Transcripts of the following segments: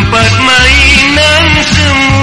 tempat mainan semua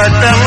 பட்டம்